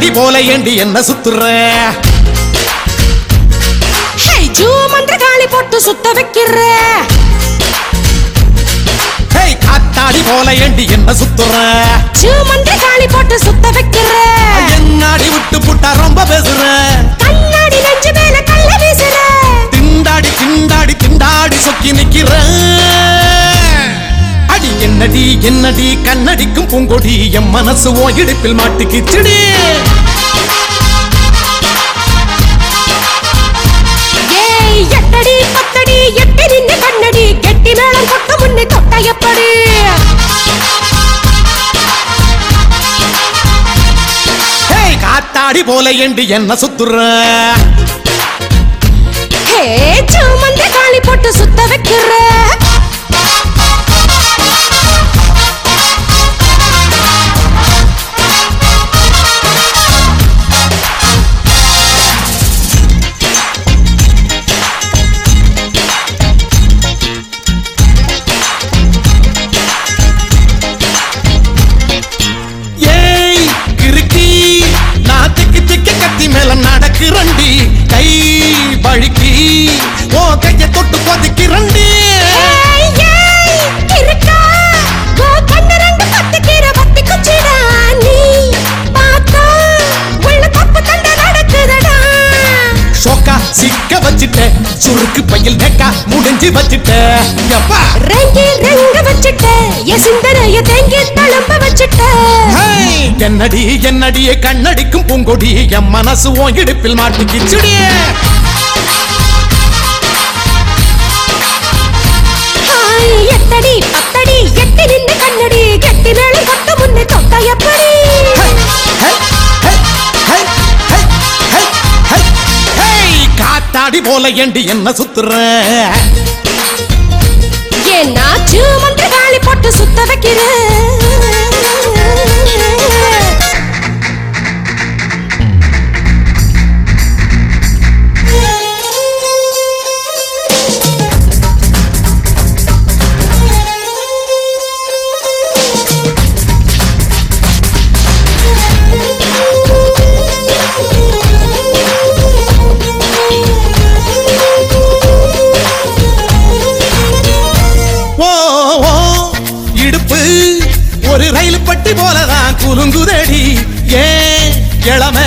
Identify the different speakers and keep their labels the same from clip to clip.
Speaker 1: காத்தாடி போல ஏண்டி என்ன சுத்துற?
Speaker 2: ஹே ஜூ மந்திர காளி போட்டு சுத்த வைக்கிற.
Speaker 1: ஹேய் காத்தாடி போல ஏண்டி என்ன சுத்துற?
Speaker 2: ஜூ மந்திர காளி போட்டு சுத்த வைக்கிற.
Speaker 1: என்னாடி விட்டு புட்டா ரொம்ப பேசுற? என்னடி கண்ணடிக்கும் பூங்கொடி என் மனசு ஓ இடுப்பில் மாட்டுக்கிச்சுடி
Speaker 2: ஏய் எட்டடி பத்தடி கண்ணடி கெட்டி மேளம் கொட்ட முன்னே தொட்ட எப்படி?
Speaker 1: காத்தாடி போல ஏண்டி என்ன சுத்துற?
Speaker 2: ஹே ஜூ மந்திர காளி போட்டு சுத்த வைக்கிற?
Speaker 1: சிக்க வச்சிட்ட சுருக்கு பையில் நெக்கா முடிஞ்சு வச்சிட்ட. எப்பா
Speaker 2: ரெங்கி ரெங்க வச்சிட்ட என் சிந்தனைய தேங்கி தழும்ப வச்சிட்ட.
Speaker 1: ஹேய், என்னடி என்னடியே கண்ணடிக்கும் பூங்கொடி என் மனசு உன் இடுப்பில் மாட்டிக்கிச்சுடி. போல ஏண்டி என்ன சுத்துற? ஒரு ரயில் பட்டி போலதான் குலுங்குதடி. ஏன் இளமை?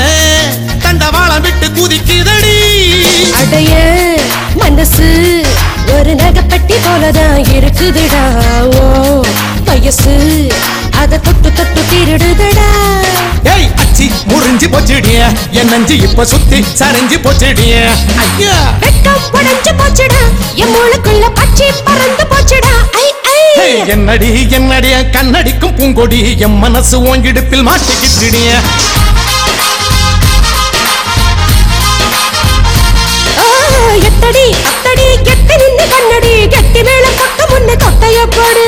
Speaker 1: தண்டவாளம் விட்டு குதிக்குதடி.
Speaker 2: அடைய மனசு ஒரு நகைப்பட்டி போலதான் இருக்குதுடா. ஓ வயசு அத தொட்டு தொட்டு திருடுதடா.
Speaker 1: ஏய் அச்சி முறிஞ்சு போச்சுடிய. என் நஞ்சு இப்ப சுத்தி சரிஞ்சு போச்சுடிய. ஐயா.
Speaker 2: வெட்கம் உடைஞ்சு போச்சுடா. என் மூளைக்குள்ள பச்சை பறந்து
Speaker 1: என்னடி என்னடிய கண்ணடிக்கும் பூங்கொடி என் மனசு உன் இடுப்பில் மாட்டிக்கிட்டுடிய
Speaker 2: எட்டடி அத்தடி கெட்டி நின்னு கண்ணடி கெட்டி மேல கொட்ட முன்னே தொட்டைய போடு.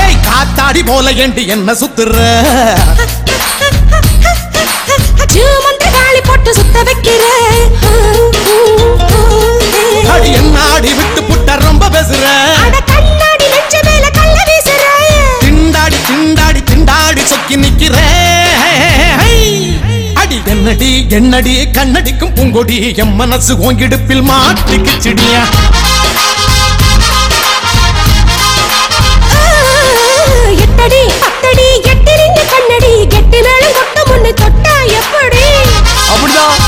Speaker 1: ஏய் காத்தாடி போல ஏண்டி என்ன சுத்துற? கண்ணாடி விட்டு புட்ட ரொம்ப பேசுற
Speaker 2: கண்ணாடி வச்ச மேல கள்ள வீசுற.
Speaker 1: திண்டாடி திண்டாடி திண்டாடி சொக்கி நிக்கிற அடி என்னடி என்னடி கண்ணடிக்கும் பூங்கொடி என் மனசு ஓங்கிடுப்பில் மாட்டிக்கிச்சிடியா எட்டடி அப்படிதான்.